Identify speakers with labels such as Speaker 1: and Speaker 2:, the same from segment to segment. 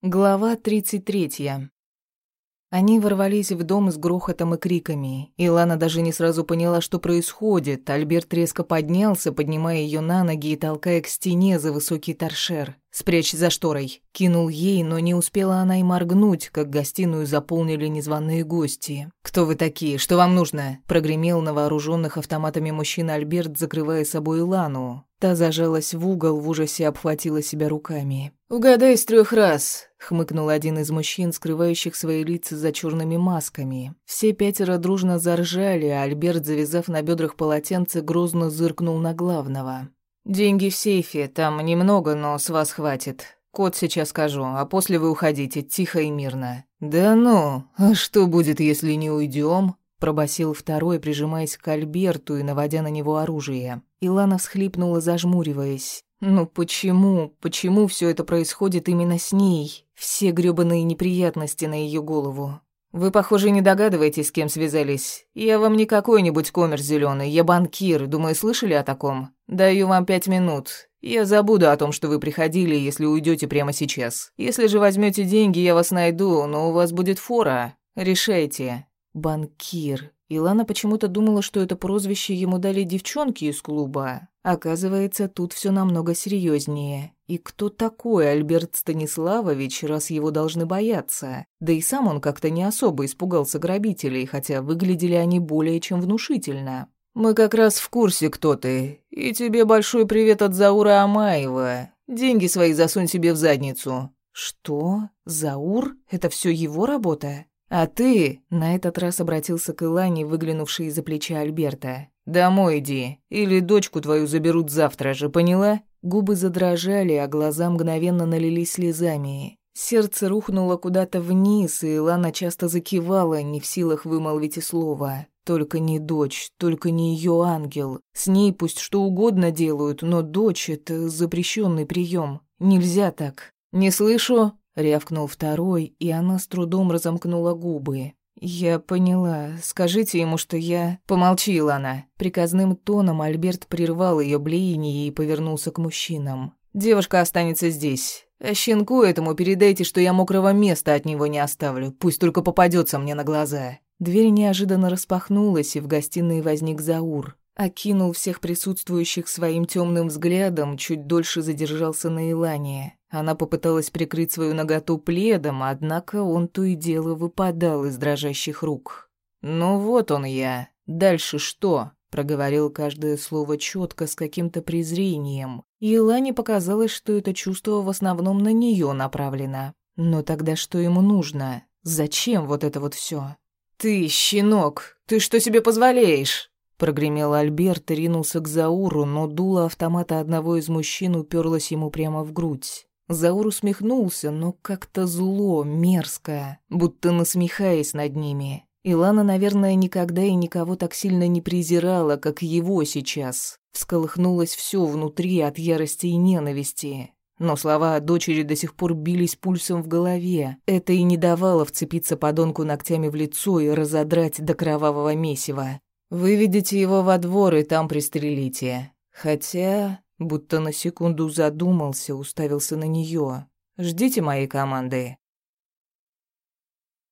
Speaker 1: Глава 33. Они ворвались в дом с грохотом и криками. Илана даже не сразу поняла, что происходит. Альберт резко поднялся, поднимая ее на ноги и толкая к стене за высокий торшер. «Спрячь за шторой!» Кинул ей, но не успела она и моргнуть, как гостиную заполнили незваные гости. «Кто вы такие? Что вам нужно?» Прогремел на вооруженных автоматами мужчина Альберт, закрывая собой Илану. Та зажалась в угол, в ужасе обхватила себя руками. «Угадай с трех раз», — хмыкнул один из мужчин, скрывающих свои лица за черными масками. Все пятеро дружно заржали, а Альберт, завязав на бедрах полотенце, грозно зыркнул на главного. «Деньги в сейфе, там немного, но с вас хватит. Код сейчас скажу, а после вы уходите, тихо и мирно». «Да ну, а что будет, если не уйдем? пробасил второй, прижимаясь к Альберту и наводя на него оружие. Илана всхлипнула, зажмуриваясь. «Ну почему, почему все это происходит именно с ней? Все грёбаные неприятности на ее голову. Вы, похоже, не догадываетесь, с кем связались. Я вам не какой-нибудь коммерс зеленый, я банкир. Думаю, слышали о таком? Даю вам пять минут. Я забуду о том, что вы приходили, если уйдете прямо сейчас. Если же возьмете деньги, я вас найду, но у вас будет фора. Решайте. Банкир. Илана почему-то думала, что это прозвище ему дали девчонки из клуба. Оказывается, тут все намного серьезнее. И кто такой Альберт Станиславович, раз его должны бояться? Да и сам он как-то не особо испугался грабителей, хотя выглядели они более чем внушительно. «Мы как раз в курсе, кто ты. И тебе большой привет от Заура Амаева. Деньги свои засунь себе в задницу». «Что? Заур? Это все его работа?» «А ты...» — на этот раз обратился к Илане, выглянувшей из-за плеча Альберта. «Домой иди, или дочку твою заберут завтра же, поняла?» Губы задрожали, а глаза мгновенно налились слезами. Сердце рухнуло куда-то вниз, и Илана часто закивала, не в силах вымолвить и слова. Только не дочь, только не ее ангел. С ней пусть что угодно делают, но дочь — это запрещенный прием. Нельзя так. «Не слышу», рявкнул второй, и она с трудом разомкнула губы. «Я поняла. Скажите ему, что я...» Помолчила она. Приказным тоном Альберт прервал ее блеяние и повернулся к мужчинам. «Девушка останется здесь. А щенку этому передайте, что я мокрого места от него не оставлю. Пусть только попадется мне на глаза». Дверь неожиданно распахнулась, и в гостиной возник Заур. Окинул всех присутствующих своим темным взглядом, чуть дольше задержался на Илане. Она попыталась прикрыть свою наготу пледом, однако он то и дело выпадал из дрожащих рук. «Ну вот он я. Дальше что?» — проговорил каждое слово четко с каким-то презрением. И Илане показалось, что это чувство в основном на нее направлено. Но тогда что ему нужно? Зачем вот это вот все? «Ты, щенок, ты что себе позволяешь?» Прогремел Альберт и ринулся к Зауру, но дуло автомата одного из мужчин уперлось ему прямо в грудь. Заур усмехнулся, но как-то зло, мерзко, будто насмехаясь над ними. Илана, наверное, никогда и никого так сильно не презирала, как его сейчас. Всколыхнулось все внутри от ярости и ненависти. Но слова о дочери до сих пор бились пульсом в голове. Это и не давало вцепиться подонку ногтями в лицо и разодрать до кровавого месива. «Выведите его во двор и там пристрелите. Хотя будто на секунду задумался, уставился на нее. «Ждите моей команды».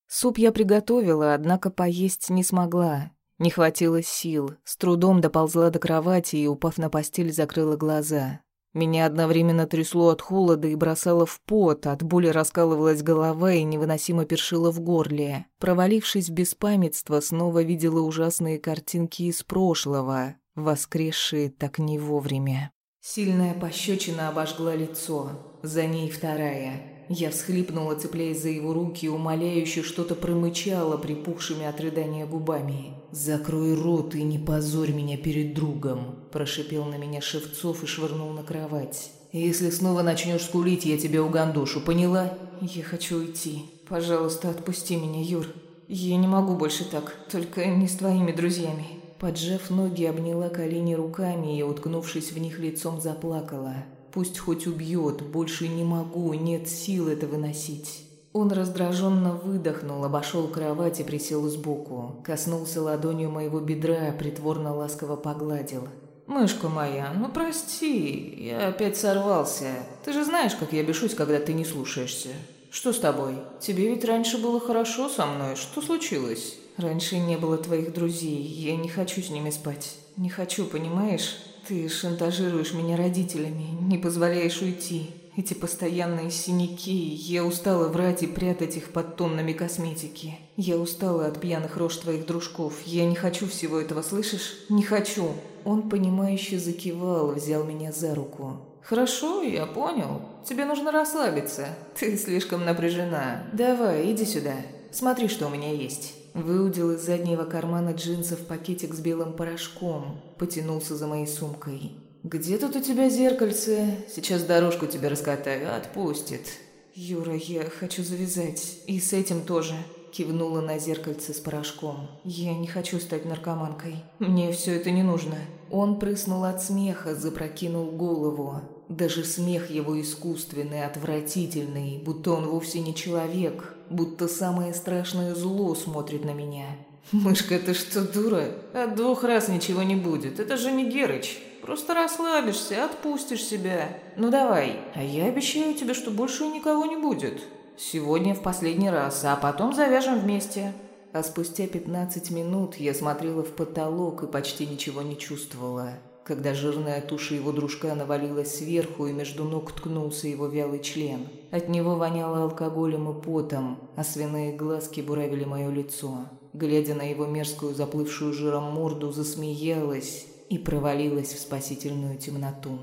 Speaker 1: Суп я приготовила, однако поесть не смогла. Не хватило сил, с трудом доползла до кровати и, упав на постель, закрыла глаза. Меня одновременно трясло от холода и бросало в пот, от боли раскалывалась голова и невыносимо першила в горле. Провалившись в беспамятство, снова видела ужасные картинки из прошлого, воскресшие так не вовремя. Сильная пощечина обожгла лицо, за ней вторая. Я всхлипнула, цепляясь за его руки, умоляюще что-то промычала припухшими от рыдания губами. «Закрой рот и не позорь меня перед другом», – прошипел на меня Шевцов и швырнул на кровать. «Если снова начнешь скулить, я тебя угандошу, поняла?» «Я хочу уйти. Пожалуйста, отпусти меня, Юр. Я не могу больше так, только не с твоими друзьями». Поджав ноги, обняла колени руками и, уткнувшись в них лицом, заплакала. «Пусть хоть убьет, больше не могу, нет сил это выносить». Он раздраженно выдохнул, обошел кровать и присел сбоку. Коснулся ладонью моего бедра, притворно ласково погладил. «Мышка моя, ну прости, я опять сорвался. Ты же знаешь, как я бешусь, когда ты не слушаешься. Что с тобой? Тебе ведь раньше было хорошо со мной. Что случилось? Раньше не было твоих друзей. Я не хочу с ними спать. Не хочу, понимаешь? Ты шантажируешь меня родителями, не позволяешь уйти. Эти постоянные синяки. Я устала врать и прятать их под тоннами косметики. Я устала от пьяных рож твоих дружков. Я не хочу всего этого, слышишь? Не хочу. Он, понимающе закивал, взял меня за руку. «Хорошо, я понял. Тебе нужно расслабиться. Ты слишком напряжена. Давай, иди сюда. Смотри, что у меня есть». Выудил из заднего кармана джинсов пакетик с белым порошком. Потянулся за моей сумкой. «Где тут у тебя зеркальце? Сейчас дорожку тебе раскатаю, отпустит». «Юра, я хочу завязать. И с этим тоже». Кивнула на зеркальце с порошком. «Я не хочу стать наркоманкой. Мне все это не нужно». Он прыснул от смеха, запрокинул голову. Даже смех его искусственный, отвратительный, будто он вовсе не человек, будто самое страшное зло смотрит на меня. «Мышка, ты что, дура? От двух раз ничего не будет. Это же не Герыч. Просто расслабишься, отпустишь себя. Ну давай. А я обещаю тебе, что больше никого не будет. Сегодня в последний раз, а потом завяжем вместе». А спустя 15 минут я смотрела в потолок и почти ничего не чувствовала. Когда жирная туша его дружка навалилась сверху, и между ног ткнулся его вялый член. От него воняло алкоголем и потом, а свиные глазки буравили мое лицо. Глядя на его мерзкую заплывшую жиром морду, засмеялась и провалилась в спасительную темноту.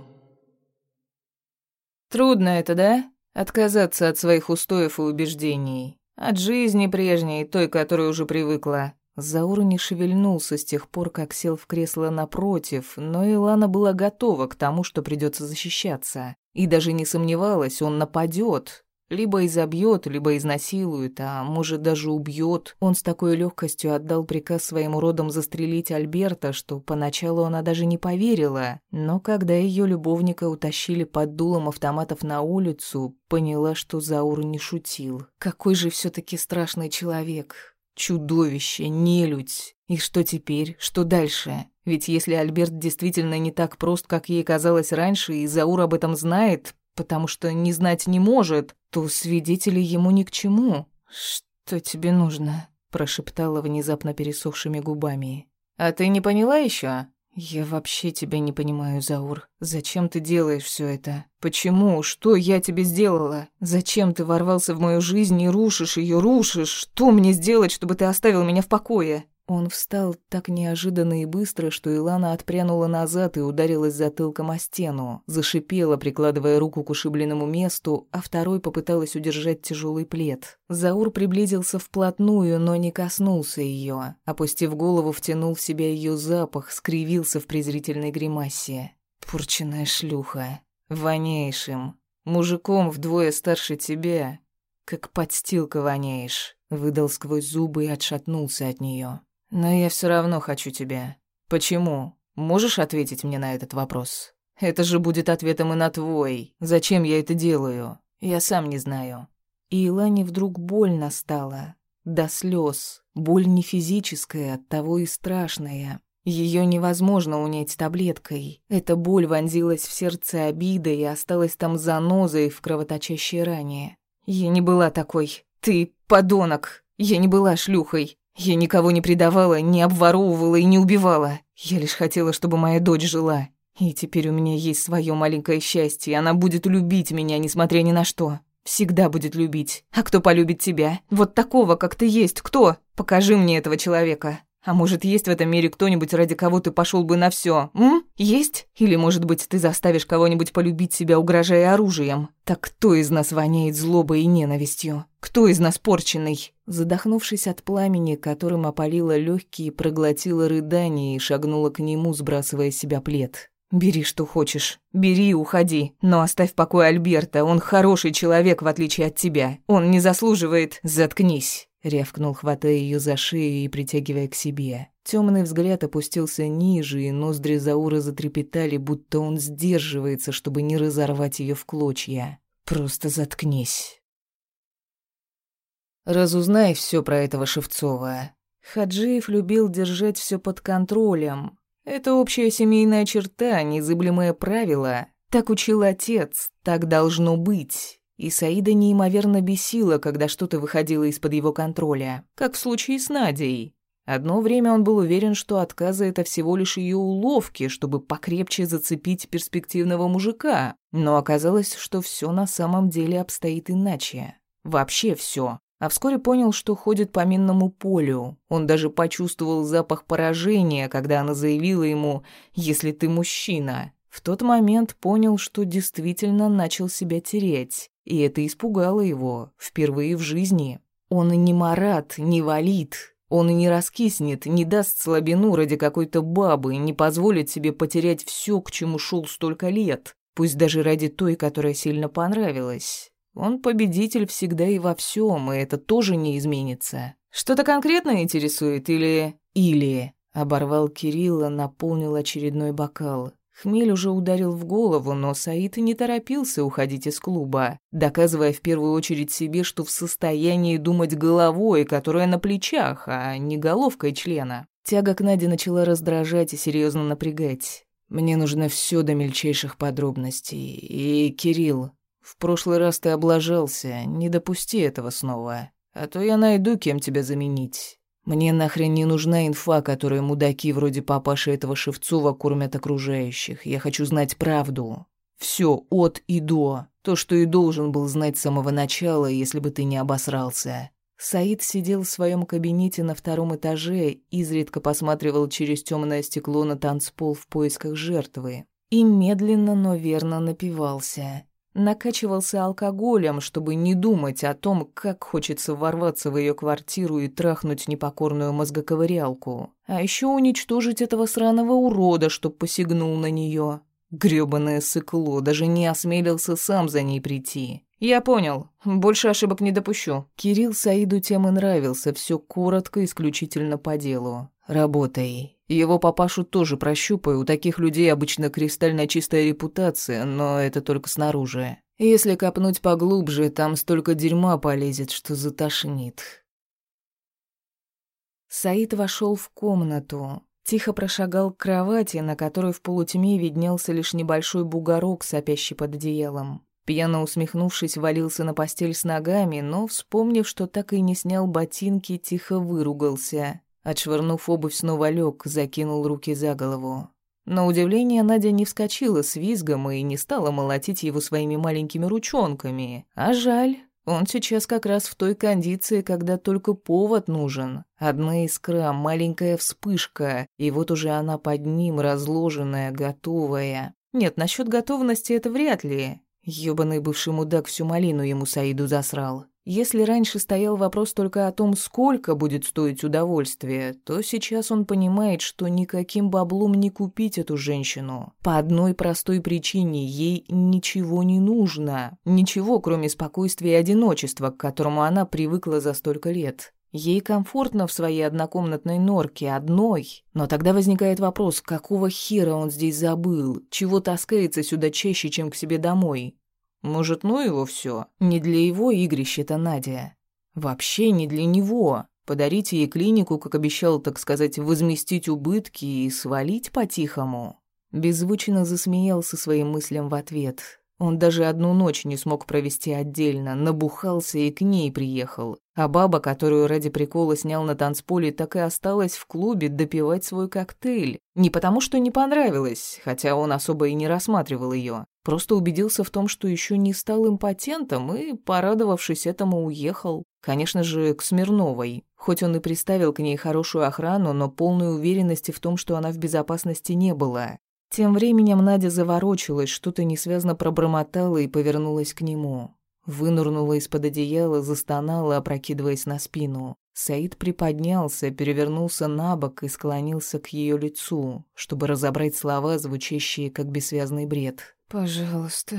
Speaker 1: «Трудно это, да? Отказаться от своих устоев и убеждений. От жизни прежней, той, которой уже привыкла. Заур не шевельнулся с тех пор, как сел в кресло напротив, но Илана была готова к тому, что придется защищаться. И даже не сомневалась, он нападет. Либо изобьет, либо изнасилует, а может даже убьет. Он с такой легкостью отдал приказ своим уродам застрелить Альберта, что поначалу она даже не поверила. Но когда ее любовника утащили под дулом автоматов на улицу, поняла, что Заур не шутил. Какой же все таки страшный человек. Чудовище, нелюдь. И что теперь? Что дальше? Ведь если Альберт действительно не так прост, как ей казалось раньше, и Заур об этом знает, потому что не знать не может, то свидетели ему ни к чему. «Что тебе нужно?» – прошептала внезапно пересохшими губами. «А ты не поняла еще? «Я вообще тебя не понимаю, Заур. Зачем ты делаешь все это? Почему? Что я тебе сделала? Зачем ты ворвался в мою жизнь и рушишь ее, рушишь? Что мне сделать, чтобы ты оставил меня в покое?» Он встал так неожиданно и быстро, что Илана отпрянула назад и ударилась затылком о стену. Зашипела, прикладывая руку к ушибленному месту, а второй попыталась удержать тяжелый плед. Заур приблизился вплотную, но не коснулся ее. Опустив голову, втянул в себя ее запах, скривился в презрительной гримасе. «Порченная шлюха. Воняешь им. Мужиком вдвое старше тебя. Как подстилка воняешь», — выдал сквозь зубы и отшатнулся от нее. Но я все равно хочу тебя. Почему? Можешь ответить мне на этот вопрос? Это же будет ответом и на твой. Зачем я это делаю? Я сам не знаю. И Илане вдруг больно стало. До слез. Боль не физическая, оттого и страшная. Ее невозможно унять таблеткой. Эта боль вонзилась в сердце обидой и осталась там занозой в кровоточащей ране. Я не была такой. Ты подонок. Я не была шлюхой. Я никого не предавала, не обворовывала и не убивала. Я лишь хотела, чтобы моя дочь жила. И теперь у меня есть свое маленькое счастье, она будет любить меня, несмотря ни на что. Всегда будет любить. А кто полюбит тебя? Вот такого, как ты есть, кто? Покажи мне этого человека. А может, есть в этом мире кто-нибудь, ради кого ты пошел бы на все? М? Есть? Или, может быть, ты заставишь кого-нибудь полюбить себя, угрожая оружием? Так кто из нас воняет злобой и ненавистью? Кто из нас порченный? Задохнувшись от пламени, которым опалила легкие, проглотила рыдание и шагнула к нему, сбрасывая с себя плед. «Бери, что хочешь. Бери и уходи. Но оставь в покое Альберта. Он хороший человек, в отличие от тебя. Он не заслуживает... Заткнись!» Рявкнул, хватая ее за шею и притягивая к себе. Темный взгляд опустился ниже, и ноздри Заура затрепетали, будто он сдерживается, чтобы не разорвать ее в клочья. «Просто заткнись». Разузнай все про этого Шевцова. Хаджиев любил держать все под контролем. Это общая семейная черта, незыблемое правило. Так учил отец, так должно быть. И Саида неимоверно бесила, когда что-то выходило из-под его контроля, как в случае с Надей. Одно время он был уверен, что отказы — это всего лишь ее уловки, чтобы покрепче зацепить перспективного мужика. Но оказалось, что все на самом деле обстоит иначе. Вообще все. А вскоре понял, что ходит по минному полю. Он даже почувствовал запах поражения, когда она заявила ему «если ты мужчина». В тот момент понял, что действительно начал себя тереть. И это испугало его, впервые в жизни. Он и не Марат, не Валид. Он и не раскиснет, не даст слабину ради какой-то бабы, не позволит себе потерять все, к чему шел столько лет. Пусть даже ради той, которая сильно понравилась. Он победитель всегда и во всем, и это тоже не изменится. Что-то конкретно интересует или... Или... Оборвал Кирилла, наполнил очередной бокал. Хмель уже ударил в голову, но Саид не торопился уходить из клуба, доказывая в первую очередь себе, что в состоянии думать головой, которая на плечах, а не головкой члена. Тяга к Наде начала раздражать и серьезно напрягать. «Мне нужно все до мельчайших подробностей. И, Кирилл, в прошлый раз ты облажался, не допусти этого снова, а то я найду, кем тебя заменить». Мне нахрен не нужна инфа, которую мудаки вроде папаши этого Шевцова кормят окружающих. Я хочу знать правду. Все от и до. То, что и должен был знать с самого начала, если бы ты не обосрался. Саид сидел в своем кабинете на втором этаже, изредка посматривал через темное стекло на танцпол в поисках жертвы и медленно, но верно напивался накачивался алкоголем, чтобы не думать о том, как хочется ворваться в ее квартиру и трахнуть непокорную мозгоковырялку. А еще уничтожить этого сраного урода, чтоб посягнул на нее. Грёбаное сыкло, даже не осмелился сам за ней прийти. «Я понял. Больше ошибок не допущу». Кирилл Саиду тем и нравился, все коротко, исключительно по делу. «Работай. Его папашу тоже прощупаю, у таких людей обычно кристально чистая репутация, но это только снаружи. Если копнуть поглубже, там столько дерьма полезет, что затошнит». Саид вошел в комнату. Тихо прошагал к кровати, на которой в полутьме виднелся лишь небольшой бугорок, сопящий под одеялом. Пьяно усмехнувшись, валился на постель с ногами, но, вспомнив, что так и не снял ботинки, тихо выругался. Отшвырнув обувь, снова лег, закинул руки за голову. На удивление Надя не вскочила с визгом и не стала молотить его своими маленькими ручонками. А жаль, он сейчас как раз в той кондиции, когда только повод нужен. Одна искра, маленькая вспышка, и вот уже она под ним, разложенная, готовая. Нет, насчет готовности это вряд ли. Ёбаный бывший мудак всю малину ему Саиду засрал. Если раньше стоял вопрос только о том, сколько будет стоить удовольствие, то сейчас он понимает, что никаким баблом не купить эту женщину. По одной простой причине ей ничего не нужно. Ничего, кроме спокойствия и одиночества, к которому она привыкла за столько лет. Ей комфортно в своей однокомнатной норке, одной. Но тогда возникает вопрос, какого хера он здесь забыл? Чего таскается сюда чаще, чем к себе домой? Может, ну его все? Не для его игрища-то Надя. Вообще не для него. Подарить ей клинику, как обещал, так сказать, возместить убытки и свалить по-тихому. Беззвучно засмеялся своим мыслям в ответ. Он даже одну ночь не смог провести отдельно, набухался и к ней приехал. А баба, которую ради прикола снял на танцполе, так и осталась в клубе допивать свой коктейль. Не потому, что не понравилось, хотя он особо и не рассматривал ее. Просто убедился в том, что еще не стал импотентом и, порадовавшись этому, уехал. Конечно же, к Смирновой. Хоть он и приставил к ней хорошую охрану, но полной уверенности в том, что она в безопасности не было. Тем временем Надя заворочилась, что-то несвязно пробормотала и повернулась к нему. Вынурнула из-под одеяла, застонала, опрокидываясь на спину. Саид приподнялся, перевернулся на бок и склонился к ее лицу, чтобы разобрать слова, звучащие как бессвязный бред. «Пожалуйста,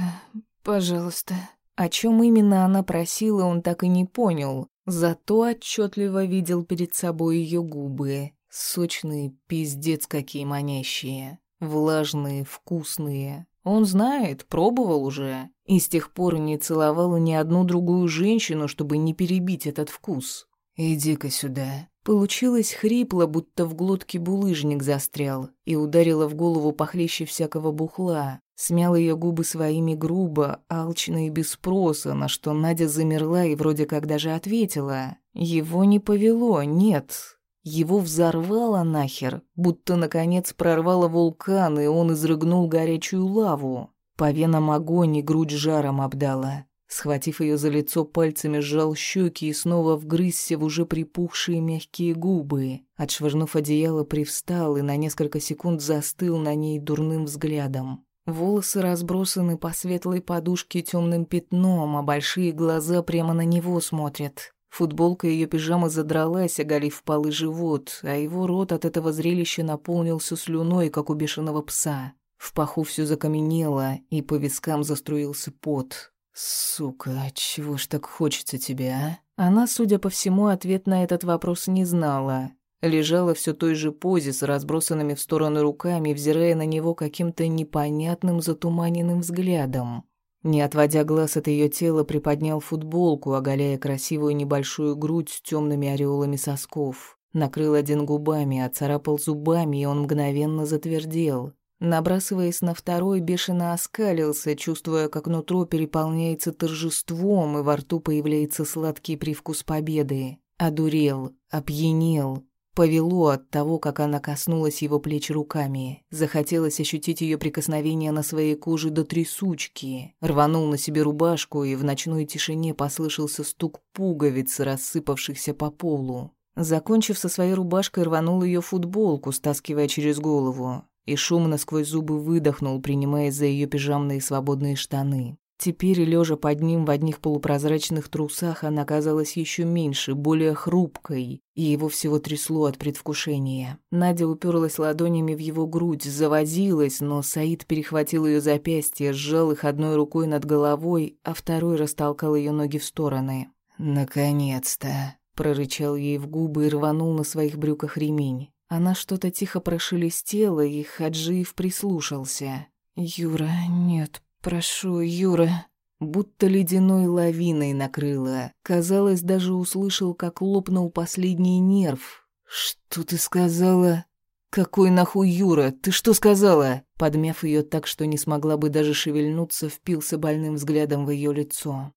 Speaker 1: пожалуйста». О чем именно она просила, он так и не понял, зато отчетливо видел перед собой ее губы. Сочные, пиздец какие манящие. Влажные, вкусные. Он знает, пробовал уже. И с тех пор не целовал ни одну другую женщину, чтобы не перебить этот вкус. «Иди-ка сюда». Получилось хрипло, будто в глотке булыжник застрял, и ударило в голову похлеще всякого бухла. Смял ее губы своими грубо, алчно и без спроса, на что Надя замерла и вроде как даже ответила. Его не повело, нет. Его взорвало нахер, будто наконец прорвало вулкан, и он изрыгнул горячую лаву. По венам огонь и грудь жаром обдала. Схватив ее за лицо пальцами, сжал щеки и снова вгрызся в уже припухшие мягкие губы. Отшвырнув одеяло, привстал и на несколько секунд застыл на ней дурным взглядом. Волосы разбросаны по светлой подушке темным пятном, а большие глаза прямо на него смотрят. Футболка ее пижамы задралась, оголив полы живот, а его рот от этого зрелища наполнился слюной, как у бешеного пса. В паху все закаменело, и по вискам заструился пот. «Сука, чего ж так хочется тебя, а?» Она, судя по всему, ответ на этот вопрос не знала. Лежала все той же позе с разбросанными в стороны руками, взирая на него каким-то непонятным затуманенным взглядом. Не отводя глаз от ее тела, приподнял футболку, оголяя красивую небольшую грудь с темными ореолами сосков. Накрыл один губами, оцарапал зубами, и он мгновенно затвердел. Набрасываясь на второй, бешено оскалился, чувствуя, как нутро переполняется торжеством, и во рту появляется сладкий привкус победы. Одурел, опьянел, повело от того, как она коснулась его плеч руками. Захотелось ощутить ее прикосновение на своей коже до трясучки. Рванул на себе рубашку, и в ночной тишине послышался стук пуговиц, рассыпавшихся по полу. Закончив со своей рубашкой, рванул ее футболку, стаскивая через голову и шумно сквозь зубы выдохнул, принимаясь за ее пижамные свободные штаны. Теперь, лежа под ним в одних полупрозрачных трусах, она казалась еще меньше, более хрупкой, и его всего трясло от предвкушения. Надя уперлась ладонями в его грудь, завозилась, но Саид перехватил ее запястье, сжал их одной рукой над головой, а второй растолкал ее ноги в стороны. «Наконец-то!» — прорычал ей в губы и рванул на своих брюках ремень. Она что-то тихо прошелестела, и Хаджиев прислушался. «Юра, нет, прошу, Юра». Будто ледяной лавиной накрыло. Казалось, даже услышал, как лопнул последний нерв. «Что ты сказала?» «Какой нахуй Юра? Ты что сказала?» Подмяв ее так, что не смогла бы даже шевельнуться, впился больным взглядом в ее лицо.